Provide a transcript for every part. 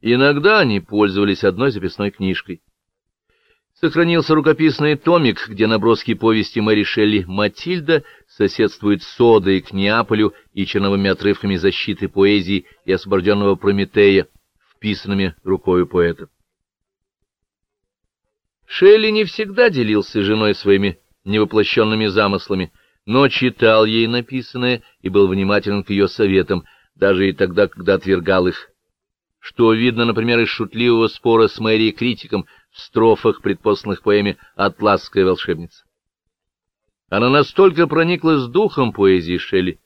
Иногда они пользовались одной записной книжкой. Сохранился рукописный томик, где наброски повести Мэри Шелли «Матильда» соседствует с Одой к Неаполю и черновыми отрывками защиты поэзии и освобожденного Прометея, вписанными рукою поэта. Шелли не всегда делился с женой своими невоплощенными замыслами, но читал ей написанное и был внимателен к ее советам, даже и тогда, когда отвергал их. Что видно, например, из шутливого спора с Мэри критиком в строфах, предпосланных поэме «Атласская волшебница». Она настолько прониклась духом поэзии Шелли,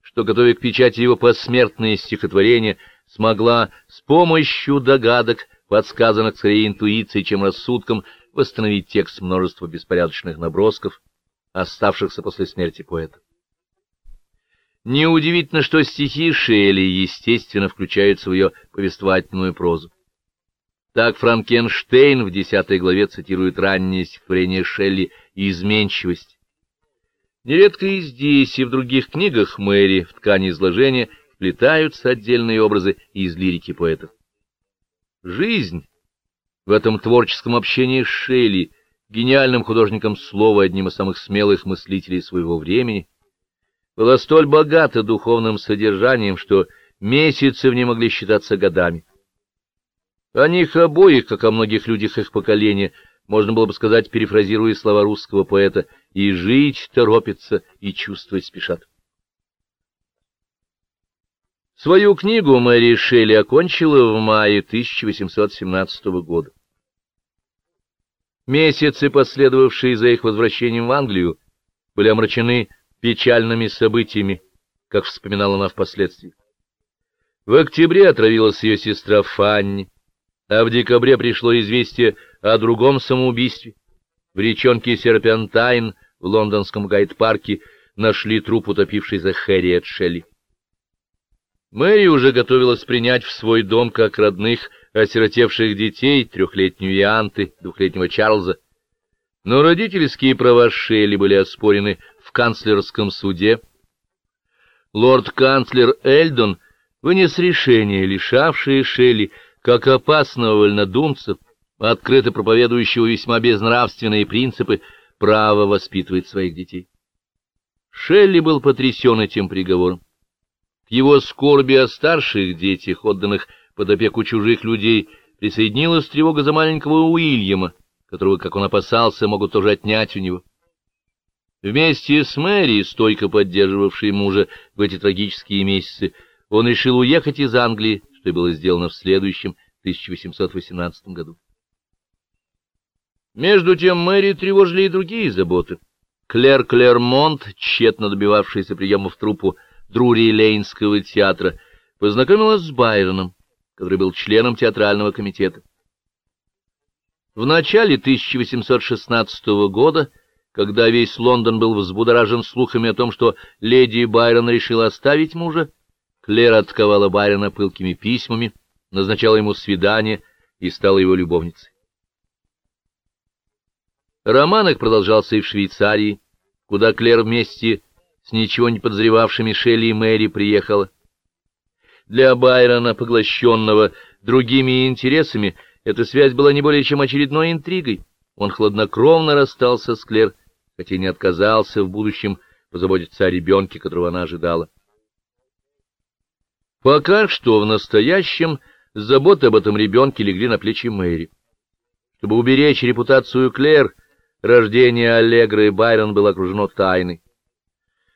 что, готовя к печати его посмертные стихотворения, смогла с помощью догадок, подсказанных скорее интуицией, чем рассудком, восстановить текст множества беспорядочных набросков, оставшихся после смерти поэта. Неудивительно, что стихи Шелли, естественно, включаются в ее повествовательную прозу. Так Франкенштейн в десятой главе цитирует раннее стихотворение Шелли «Изменчивость». Нередко и здесь, и в других книгах Мэри в ткани изложения вплетаются отдельные образы из лирики поэтов. Жизнь в этом творческом общении с Шелли, гениальным художником слова, одним из самых смелых мыслителей своего времени, была столь богата духовным содержанием, что месяцы в ней могли считаться годами. О них обоих, как о многих людях их поколения, можно было бы сказать, перефразируя слова русского поэта, «и жить торопится, и чувствовать спешат». Свою книгу Мэри Шелли окончила в мае 1817 года. Месяцы, последовавшие за их возвращением в Англию, были омрачены печальными событиями, как вспоминала она впоследствии. В октябре отравилась ее сестра Фанни, а в декабре пришло известие о другом самоубийстве. В речонке Серпентайн в лондонском гайд-парке нашли труп утопившейся Хэрриет Шелли. Мэри уже готовилась принять в свой дом как родных осиротевших детей, трехлетнюю Ианты, двухлетнего Чарльза. Но родительские права Шелли были оспорены в канцлерском суде. Лорд-канцлер Эльдон вынес решение, лишавшее Шелли, как опасного вольнодумца, открыто проповедующего весьма безнравственные принципы, право воспитывать своих детей. Шелли был потрясен этим приговором его скорби о старших детях, отданных под опеку чужих людей, присоединилась тревога за маленького Уильяма, которого, как он опасался, могут тоже отнять у него. Вместе с Мэри, стойко поддерживавшей мужа в эти трагические месяцы, он решил уехать из Англии, что было сделано в следующем 1818 году. Между тем Мэри тревожили и другие заботы. Клер Клермонт, тщетно добивавшийся приема в труппу Друри-Лейнского театра, познакомилась с Байроном, который был членом театрального комитета. В начале 1816 года, когда весь Лондон был взбудоражен слухами о том, что леди Байрон решила оставить мужа, Клэр отковала Байрона пылкими письмами, назначала ему свидание и стала его любовницей. Роман их продолжался и в Швейцарии, куда Клэр вместе с ничего не подозревавшими Шелли и Мэри приехала. Для Байрона, поглощенного другими интересами, эта связь была не более чем очередной интригой. Он хладнокровно расстался с Клер, хотя не отказался в будущем позаботиться о ребенке, которого она ожидала. Пока что в настоящем заботы об этом ребенке легли на плечи Мэри. Чтобы уберечь репутацию Клер, рождение Аллегры Байрон было окружено тайной.